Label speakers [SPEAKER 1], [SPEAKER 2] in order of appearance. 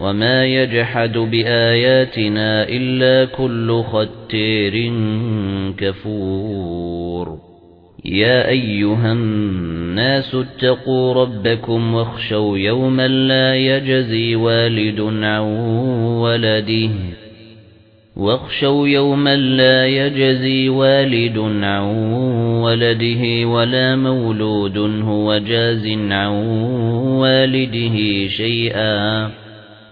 [SPEAKER 1] وَمَا يَجْحَدُ بِآيَاتِنَا إِلَّا كُلُّ خَتَّارٍ كَفُورٍ يَا أَيُّهَا النَّاسُ اتَّقُوا رَبَّكُمْ وَاخْشَوْا يَوْمًا لَّا يَجْزِي وَالِدٌ عَن وَلَدِهِ وَاخْشَوْا يَوْمًا لَّا يَجْزِي وَالِدٌ عَن وَلَدِهِ وَلَا مَوْلُودٌ هُوَ جَازٍ عَن وَالِدِهِ شَيْئًا